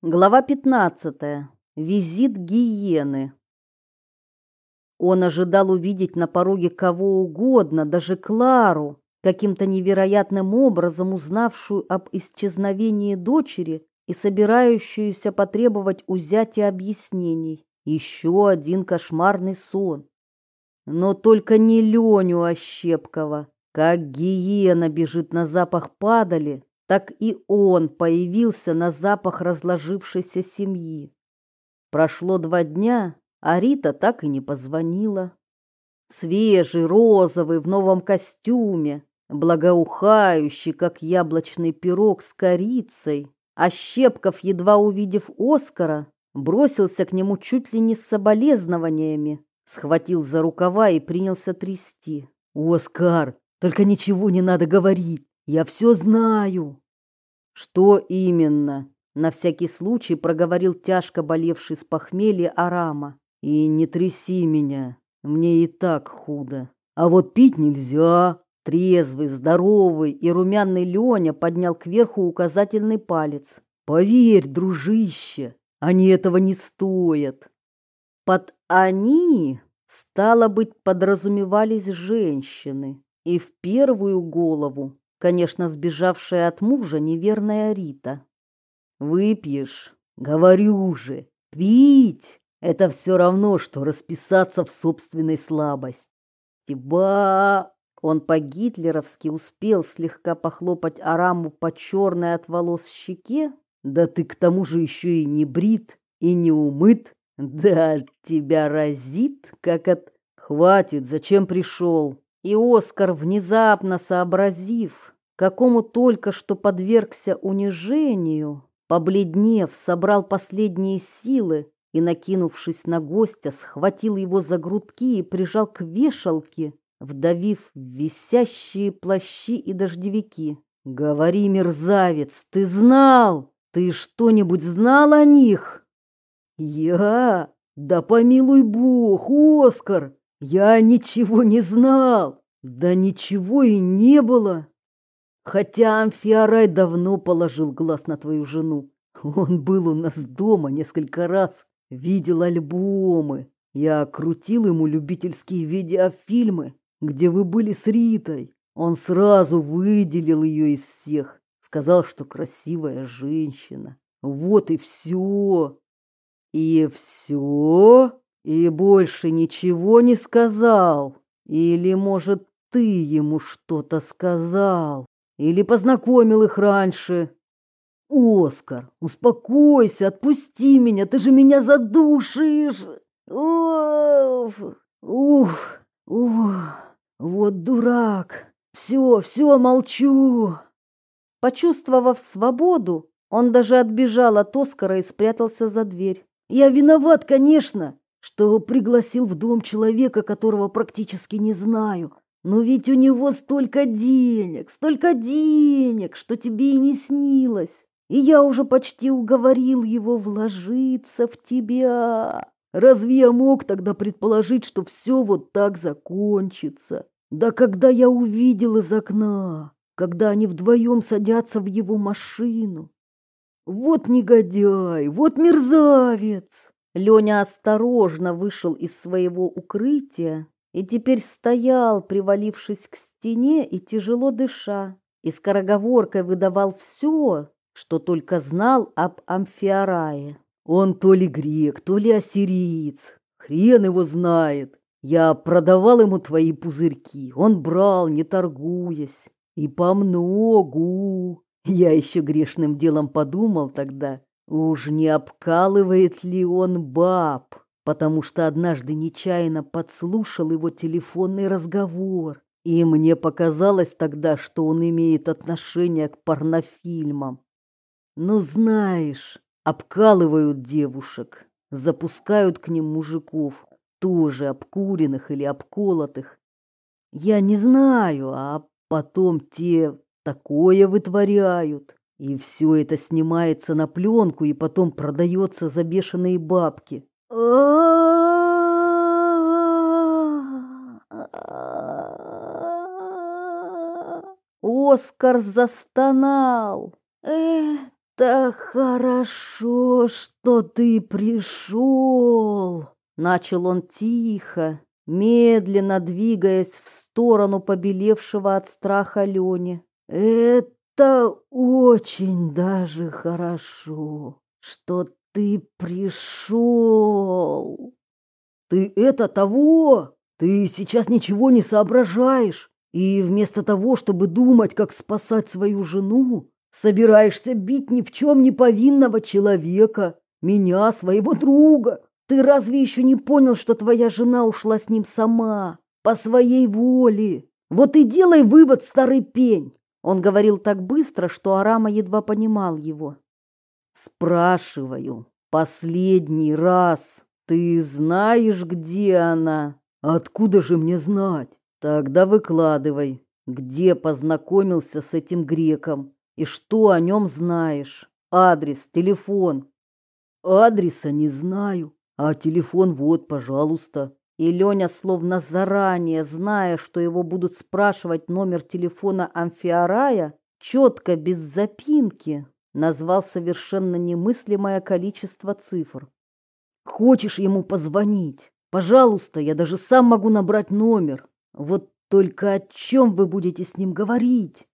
Глава 15. Визит гиены. Он ожидал увидеть на пороге кого угодно, даже Клару, каким-то невероятным образом узнавшую об исчезновении дочери и собирающуюся потребовать у зятя объяснений. Еще один кошмарный сон. Но только не Леню Ощепкова. Как гиена бежит на запах падали, так и он появился на запах разложившейся семьи. Прошло два дня, а Рита так и не позвонила. Свежий, розовый, в новом костюме, благоухающий, как яблочный пирог с корицей, а Щепков, едва увидев Оскара, бросился к нему чуть ли не с соболезнованиями, схватил за рукава и принялся трясти. «Оскар, только ничего не надо говорить!» Я все знаю. Что именно? На всякий случай проговорил тяжко болевший с похмелья Арама. И не тряси меня, мне и так худо. А вот пить нельзя. Трезвый, здоровый и румяный Леня поднял кверху указательный палец. Поверь, дружище, они этого не стоят. Под «они» стало быть подразумевались женщины, и в первую голову Конечно, сбежавшая от мужа неверная Рита. Выпьешь, говорю же, пить — это все равно, что расписаться в собственной слабости. Ба! Он по-гитлеровски успел слегка похлопать Араму по черной от волос щеке. Да ты к тому же еще и не брит, и не умыт. Да тебя разит, как от... Хватит, зачем пришел? И Оскар, внезапно сообразив, какому только что подвергся унижению, побледнев, собрал последние силы и, накинувшись на гостя, схватил его за грудки и прижал к вешалке, вдавив в висящие плащи и дождевики. «Говори, мерзавец, ты знал? Ты что-нибудь знал о них?» «Я? Да помилуй бог, Оскар! Я ничего не знал, да ничего и не было. Хотя Амфиарай давно положил глаз на твою жену. Он был у нас дома несколько раз, видел альбомы. Я крутил ему любительские видеофильмы, где вы были с Ритой. Он сразу выделил ее из всех, сказал, что красивая женщина. Вот и все. И все? И больше ничего не сказал? Или, может, ты ему что-то сказал? Или познакомил их раньше? Оскар, успокойся, отпусти меня, ты же меня задушишь. Уф, уф, уф, вот дурак. Все, все, молчу. Почувствовав свободу, он даже отбежал от Оскара и спрятался за дверь. Я виноват, конечно что пригласил в дом человека, которого практически не знаю. Но ведь у него столько денег, столько денег, что тебе и не снилось. И я уже почти уговорил его вложиться в тебя. Разве я мог тогда предположить, что все вот так закончится? Да когда я увидел из окна, когда они вдвоем садятся в его машину. Вот негодяй, вот мерзавец. Леня осторожно вышел из своего укрытия и теперь стоял, привалившись к стене и тяжело дыша, и скороговоркой выдавал все, что только знал об Амфиарае. Он то ли грек, то ли ассириец, хрен его знает. Я продавал ему твои пузырьки, он брал, не торгуясь, и по многу. Я еще грешным делом подумал тогда, Уж не обкалывает ли он баб, потому что однажды нечаянно подслушал его телефонный разговор, и мне показалось тогда, что он имеет отношение к порнофильмам. Ну, знаешь, обкалывают девушек, запускают к ним мужиков, тоже обкуренных или обколотых. Я не знаю, а потом те такое вытворяют. И все это снимается на пленку и потом продается за бешеные бабки. Оскар застонал. Это хорошо, что ты пришел!» Начал он тихо, медленно двигаясь в сторону побелевшего от страха Лени. «Это очень даже хорошо, что ты пришел!» «Ты это того? Ты сейчас ничего не соображаешь, и вместо того, чтобы думать, как спасать свою жену, собираешься бить ни в чем не повинного человека, меня, своего друга. Ты разве еще не понял, что твоя жена ушла с ним сама, по своей воле? Вот и делай вывод, старый пень. Он говорил так быстро, что Арама едва понимал его. Спрашиваю, последний раз, ты знаешь, где она? Откуда же мне знать? Тогда выкладывай, где познакомился с этим греком и что о нем знаешь. Адрес, телефон. Адреса не знаю, а телефон вот, пожалуйста. И Леня, словно заранее, зная, что его будут спрашивать номер телефона Амфиарая, четко, без запинки, назвал совершенно немыслимое количество цифр. Хочешь ему позвонить? Пожалуйста, я даже сам могу набрать номер. Вот только о чем вы будете с ним говорить?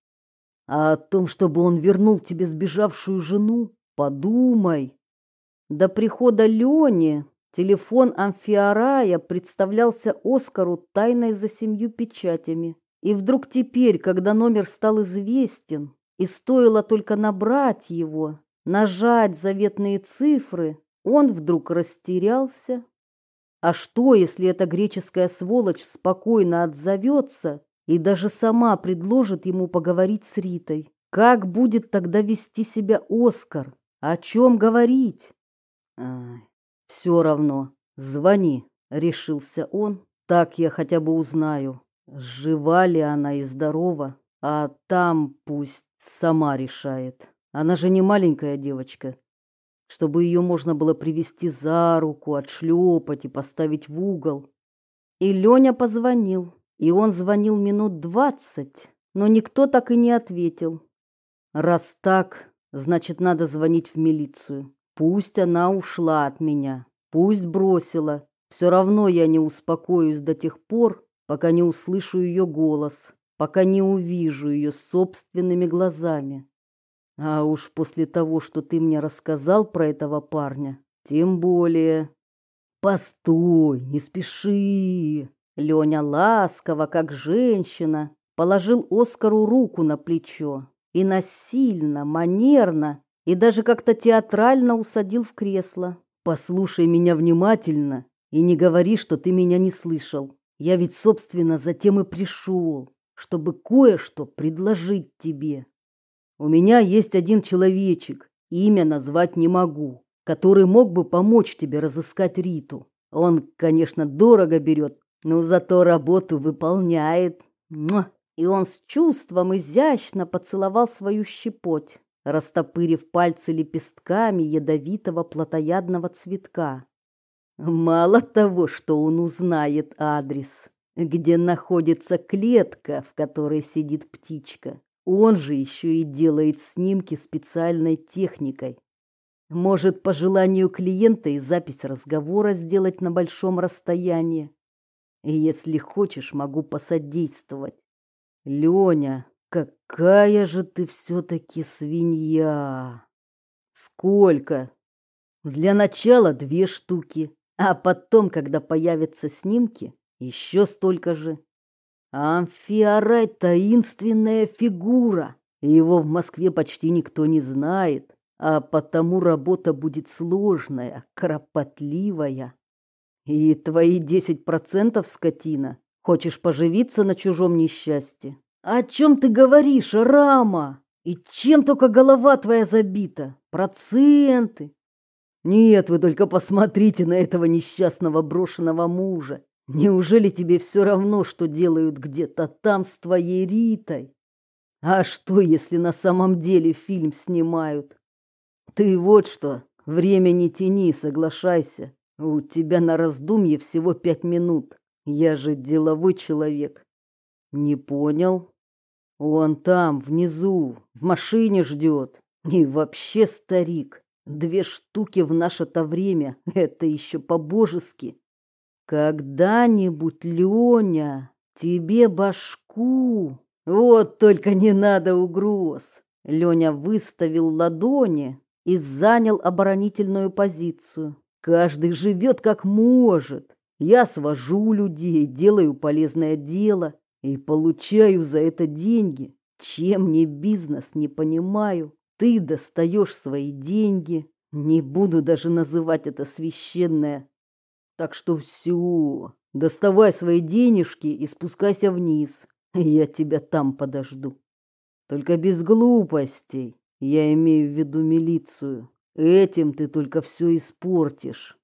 А о том, чтобы он вернул тебе сбежавшую жену? Подумай. До прихода Лени телефон Амфиарая представлялся Оскару тайной за семью печатями. И вдруг теперь, когда номер стал известен, и стоило только набрать его, нажать заветные цифры, он вдруг растерялся а что, если эта греческая сволочь спокойно отзовется и даже сама предложит ему поговорить с Ритой? Как будет тогда вести себя Оскар? О чем говорить? Все равно, звони, решился он. Так я хотя бы узнаю, жива ли она и здорова, а там пусть сама решает. Она же не маленькая девочка, чтобы ее можно было привести за руку, отшлепать и поставить в угол. И Леня позвонил, и он звонил минут двадцать, но никто так и не ответил. Раз так, значит, надо звонить в милицию. Пусть она ушла от меня, пусть бросила. Все равно я не успокоюсь до тех пор, пока не услышу ее голос, пока не увижу ее собственными глазами. А уж после того, что ты мне рассказал про этого парня, тем более. Постой, не спеши. Леня ласково, как женщина, положил Оскару руку на плечо и насильно, манерно и даже как-то театрально усадил в кресло. Послушай меня внимательно и не говори, что ты меня не слышал. Я ведь, собственно, затем и пришел, чтобы кое-что предложить тебе. У меня есть один человечек, имя назвать не могу, который мог бы помочь тебе разыскать Риту. Он, конечно, дорого берет, но зато работу выполняет. И он с чувством изящно поцеловал свою щепоть, растопырив пальцы лепестками ядовитого плотоядного цветка. Мало того, что он узнает адрес, где находится клетка, в которой сидит птичка, он же еще и делает снимки специальной техникой. Может, по желанию клиента и запись разговора сделать на большом расстоянии. И если хочешь, могу посодействовать. Леня, какая же ты все-таки свинья! Сколько? Для начала две штуки, а потом, когда появятся снимки, еще столько же. Амфиарай — таинственная фигура, его в Москве почти никто не знает, а потому работа будет сложная, кропотливая. И твои десять процентов, скотина, хочешь поживиться на чужом несчастье? О чем ты говоришь, Рама? И чем только голова твоя забита? Проценты? Нет, вы только посмотрите на этого несчастного брошенного мужа. Неужели тебе все равно, что делают где-то там с твоей Ритой? А что, если на самом деле фильм снимают? Ты вот что, время не тяни, соглашайся. У тебя на раздумье всего пять минут. Я же деловой человек. Не понял? Он там, внизу, в машине ждет. И вообще, старик, две штуки в наше-то время — это еще по-божески. Когда-нибудь, Леня, тебе башку. Вот только не надо угроз. Леня выставил ладони и занял оборонительную позицию. Каждый живет как может. Я свожу людей, делаю полезное дело и получаю за это деньги. Чем не бизнес, не понимаю. Ты достаешь свои деньги. Не буду даже называть это священное. Так что все, доставай свои денежки и спускайся вниз. Я тебя там подожду. Только без глупостей. Я имею в виду милицию. Этим ты только все испортишь.